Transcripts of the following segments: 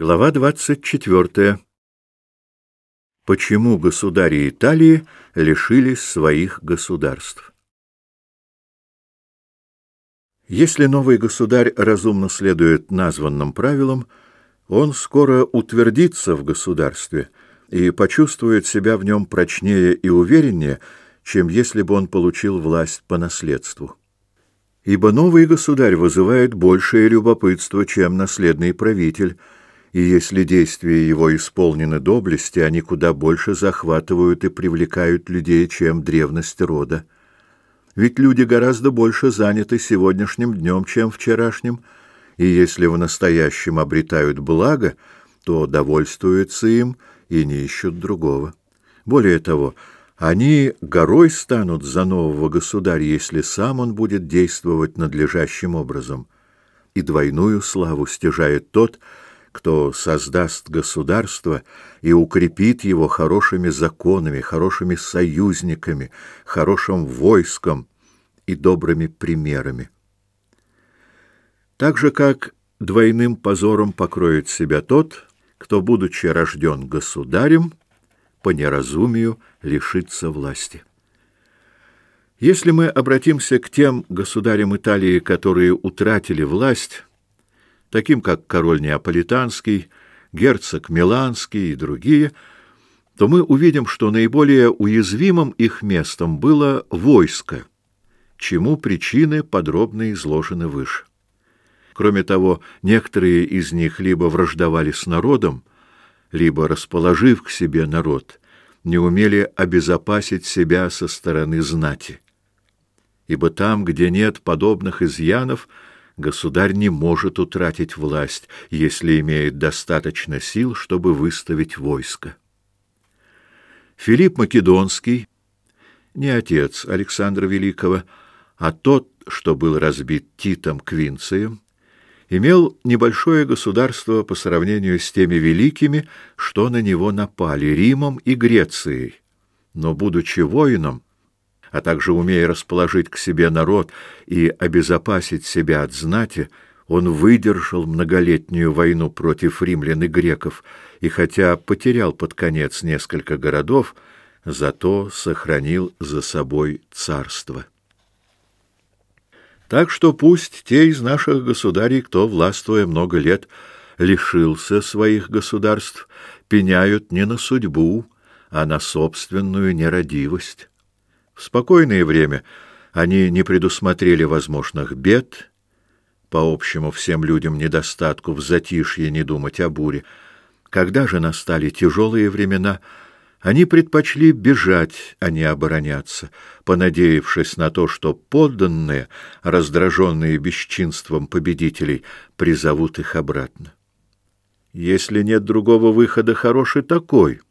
Глава 24. Почему государи Италии лишились своих государств? Если новый государь разумно следует названным правилам, он скоро утвердится в государстве и почувствует себя в нем прочнее и увереннее, чем если бы он получил власть по наследству. Ибо новый государь вызывает большее любопытство, чем наследный правитель, и если действия его исполнены доблести, они куда больше захватывают и привлекают людей, чем древность рода. Ведь люди гораздо больше заняты сегодняшним днем, чем вчерашним, и если в настоящем обретают благо, то довольствуются им и не ищут другого. Более того, они горой станут за нового государя, если сам он будет действовать надлежащим образом. И двойную славу стяжает тот, кто создаст государство и укрепит его хорошими законами, хорошими союзниками, хорошим войском и добрыми примерами. Так же, как двойным позором покроет себя тот, кто, будучи рожден государем, по неразумию лишится власти. Если мы обратимся к тем государям Италии, которые утратили власть, таким как король Неаполитанский, герцог Миланский и другие, то мы увидим, что наиболее уязвимым их местом было войско, чему причины подробно изложены выше. Кроме того, некоторые из них либо враждовали с народом, либо, расположив к себе народ, не умели обезопасить себя со стороны знати. Ибо там, где нет подобных изъянов, государь не может утратить власть, если имеет достаточно сил, чтобы выставить войско. Филипп Македонский, не отец Александра Великого, а тот, что был разбит Титом Квинцием, имел небольшое государство по сравнению с теми великими, что на него напали Римом и Грецией. Но будучи воином, а также умея расположить к себе народ и обезопасить себя от знати, он выдержал многолетнюю войну против римлян и греков, и хотя потерял под конец несколько городов, зато сохранил за собой царство. Так что пусть те из наших государей, кто, властвуя много лет, лишился своих государств, пеняют не на судьбу, а на собственную нерадивость. В спокойное время они не предусмотрели возможных бед, по общему всем людям недостатку в затишье не думать о буре. Когда же настали тяжелые времена, они предпочли бежать, а не обороняться, понадеявшись на то, что подданные, раздраженные бесчинством победителей, призовут их обратно. Если нет другого выхода, хороший такой —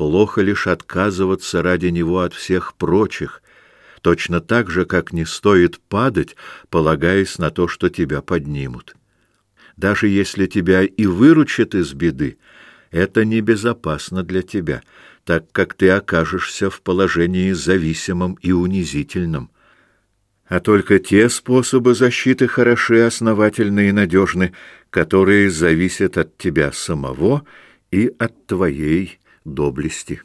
Плохо лишь отказываться ради него от всех прочих, точно так же, как не стоит падать, полагаясь на то, что тебя поднимут. Даже если тебя и выручат из беды, это небезопасно для тебя, так как ты окажешься в положении зависимом и унизительном. А только те способы защиты хороши, основательны и надежны, которые зависят от тебя самого и от твоей доблести.